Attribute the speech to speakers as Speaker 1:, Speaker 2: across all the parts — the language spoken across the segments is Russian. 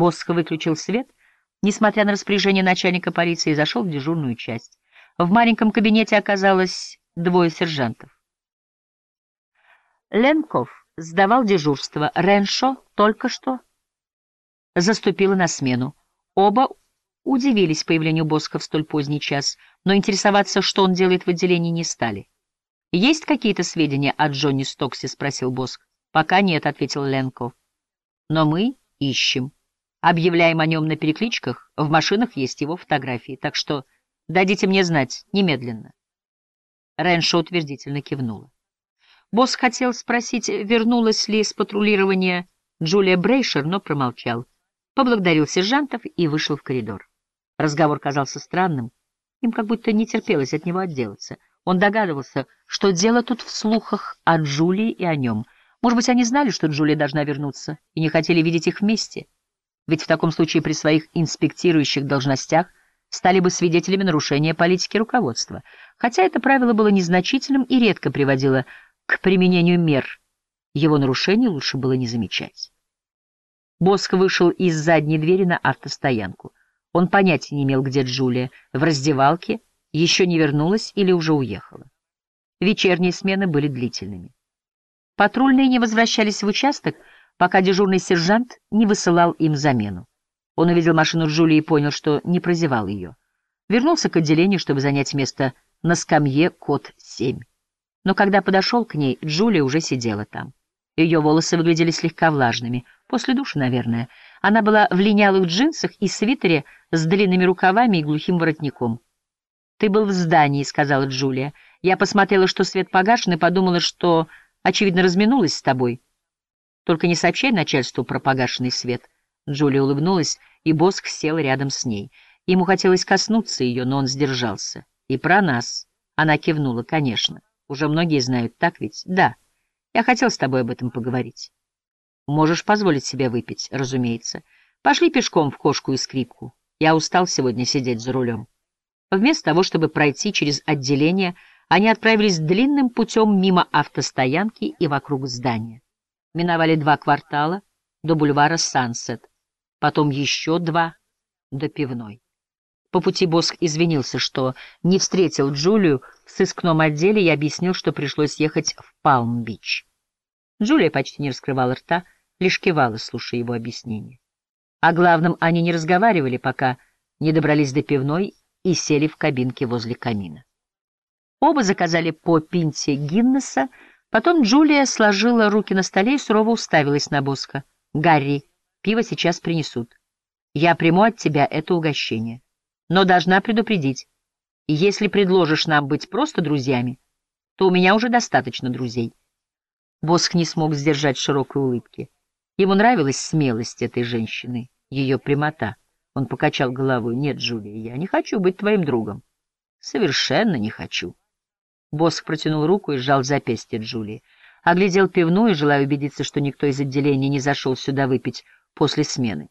Speaker 1: Босх выключил свет, несмотря на распоряжение начальника полиции, и зашел в дежурную часть. В маленьком кабинете оказалось двое сержантов. Ленков сдавал дежурство. Реншо только что заступила на смену. Оба удивились появлению Боска в столь поздний час, но интересоваться, что он делает в отделении, не стали. «Есть какие-то сведения о Джонни Стоксе?» — спросил Боск. «Пока нет», — ответил Ленков. «Но мы ищем. Объявляем о нем на перекличках, в машинах есть его фотографии, так что дадите мне знать немедленно». Рэншо утвердительно кивнула. Босс хотел спросить, вернулась ли с патрулирования Джулия Брейшер, но промолчал. Поблагодарил сержантов и вышел в коридор. Разговор казался странным. Им как будто не терпелось от него отделаться. Он догадывался, что дело тут в слухах о Джулии и о нем. Может быть, они знали, что Джулия должна вернуться, и не хотели видеть их вместе. Ведь в таком случае при своих инспектирующих должностях стали бы свидетелями нарушения политики руководства. Хотя это правило было незначительным и редко приводило к применению мер. Его нарушений лучше было не замечать. Боск вышел из задней двери на автостоянку. Он понятия не имел, где Джулия, в раздевалке, еще не вернулась или уже уехала. Вечерние смены были длительными. Патрульные не возвращались в участок, пока дежурный сержант не высылал им замену. Он увидел машину Джулии и понял, что не прозевал ее. Вернулся к отделению, чтобы занять место на скамье код 7. Но когда подошел к ней, Джулия уже сидела там. Ее волосы выглядели слегка влажными, после душа, наверное. Она была в линялых джинсах и свитере с длинными рукавами и глухим воротником. «Ты был в здании», — сказала Джулия. «Я посмотрела, что свет погашен, и подумала, что, очевидно, разминулась с тобой. Только не сообщай начальству про погашенный свет». Джулия улыбнулась, и Боск сел рядом с ней. Ему хотелось коснуться ее, но он сдержался. «И про нас». Она кивнула, конечно. Уже многие знают, так ведь? Да. Я хотел с тобой об этом поговорить. Можешь позволить себе выпить, разумеется. Пошли пешком в кошку и скрипку. Я устал сегодня сидеть за рулем. Вместо того, чтобы пройти через отделение, они отправились длинным путем мимо автостоянки и вокруг здания. Миновали два квартала до бульвара Сансет, потом еще два до пивной. По пути Боск извинился, что не встретил Джулию в сыскном отделе и объяснил, что пришлось ехать в Палм-Бич. Джулия почти не раскрывала рта, лишь кивала, слушая его объяснение. О главном они не разговаривали, пока не добрались до пивной и сели в кабинке возле камина. Оба заказали по пинте Гиннесса, потом Джулия сложила руки на столе и сурово уставилась на Боска. «Гарри, пиво сейчас принесут. Я приму от тебя это угощение» но должна предупредить. Если предложишь нам быть просто друзьями, то у меня уже достаточно друзей. Босх не смог сдержать широкой улыбки. Ему нравилась смелость этой женщины, ее прямота. Он покачал головой. «Нет, Джулия, я не хочу быть твоим другом. Совершенно не хочу». Босх протянул руку и сжал запястье Джулии. Оглядел пивную, желая убедиться, что никто из отделения не зашел сюда выпить после смены.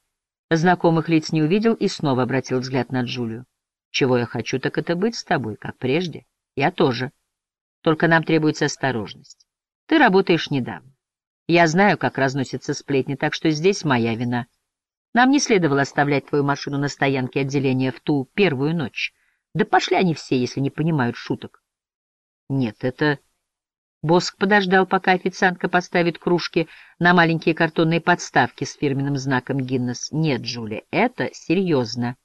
Speaker 1: Знакомых лиц не увидел и снова обратил взгляд на Джулию. «Чего я хочу, так это быть с тобой, как прежде. Я тоже. Только нам требуется осторожность. Ты работаешь недавно. Я знаю, как разносятся сплетни, так что здесь моя вина. Нам не следовало оставлять твою машину на стоянке отделения в ту первую ночь. Да пошли они все, если не понимают шуток. Нет, это Боск подождал, пока официантка поставит кружки на маленькие картонные подставки с фирменным знаком Гиннес. «Нет, Джули, это серьезно.